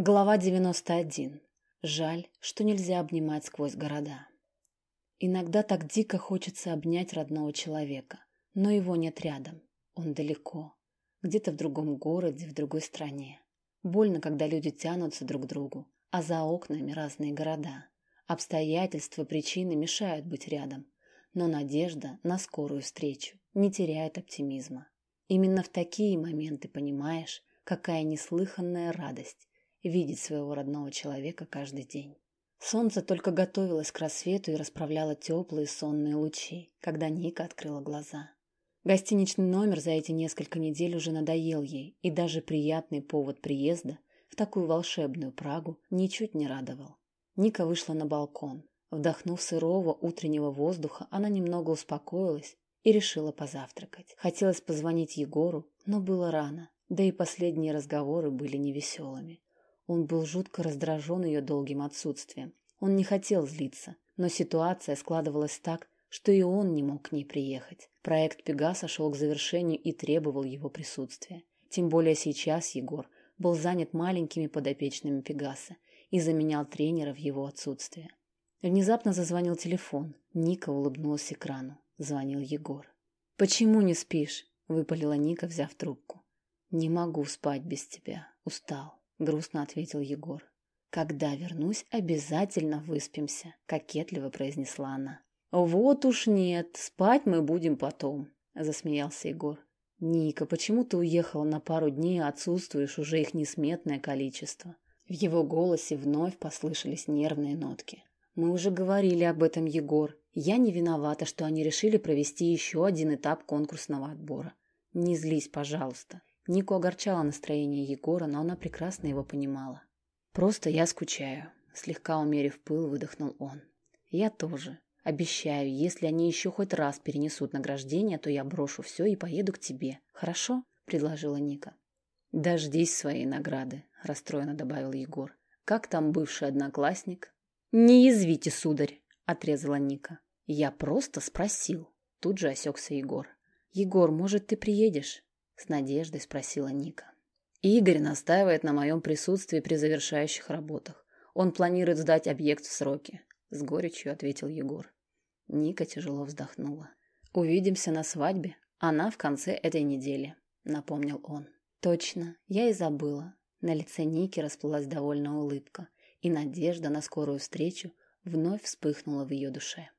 Глава 91. Жаль, что нельзя обнимать сквозь города. Иногда так дико хочется обнять родного человека, но его нет рядом. Он далеко. Где-то в другом городе, в другой стране. Больно, когда люди тянутся друг к другу, а за окнами разные города. Обстоятельства, причины мешают быть рядом. Но надежда на скорую встречу не теряет оптимизма. Именно в такие моменты понимаешь, какая неслыханная радость видеть своего родного человека каждый день. Солнце только готовилось к рассвету и расправляло теплые сонные лучи, когда Ника открыла глаза. Гостиничный номер за эти несколько недель уже надоел ей, и даже приятный повод приезда в такую волшебную Прагу ничуть не радовал. Ника вышла на балкон. Вдохнув сырого утреннего воздуха, она немного успокоилась и решила позавтракать. Хотелось позвонить Егору, но было рано, да и последние разговоры были невеселыми. Он был жутко раздражен ее долгим отсутствием. Он не хотел злиться, но ситуация складывалась так, что и он не мог к ней приехать. Проект Пегаса шел к завершению и требовал его присутствия. Тем более сейчас Егор был занят маленькими подопечными Пегаса и заменял тренера в его отсутствие. Внезапно зазвонил телефон. Ника улыбнулась экрану. Звонил Егор. «Почему не спишь?» – выпалила Ника, взяв трубку. «Не могу спать без тебя. Устал». — грустно ответил Егор. «Когда вернусь, обязательно выспимся», — кокетливо произнесла она. «Вот уж нет, спать мы будем потом», — засмеялся Егор. «Ника, почему ты уехала на пару дней, а отсутствуешь уже их несметное количество?» В его голосе вновь послышались нервные нотки. «Мы уже говорили об этом, Егор. Я не виновата, что они решили провести еще один этап конкурсного отбора. Не злись, пожалуйста. Нику огорчало настроение Егора, но она прекрасно его понимала. «Просто я скучаю», — слегка умерив пыл, выдохнул он. «Я тоже. Обещаю, если они еще хоть раз перенесут награждение, то я брошу все и поеду к тебе. Хорошо?» — предложила Ника. «Дождись своей награды», — расстроенно добавил Егор. «Как там бывший одноклассник?» «Не язвите, сударь», — отрезала Ника. «Я просто спросил». Тут же осекся Егор. «Егор, может, ты приедешь?» С надеждой спросила Ника. Игорь настаивает на моем присутствии при завершающих работах. Он планирует сдать объект в сроки. С горечью ответил Егор. Ника тяжело вздохнула. Увидимся на свадьбе. Она в конце этой недели, напомнил он. Точно, я и забыла. На лице Ники расплылась довольная улыбка, и надежда на скорую встречу вновь вспыхнула в ее душе.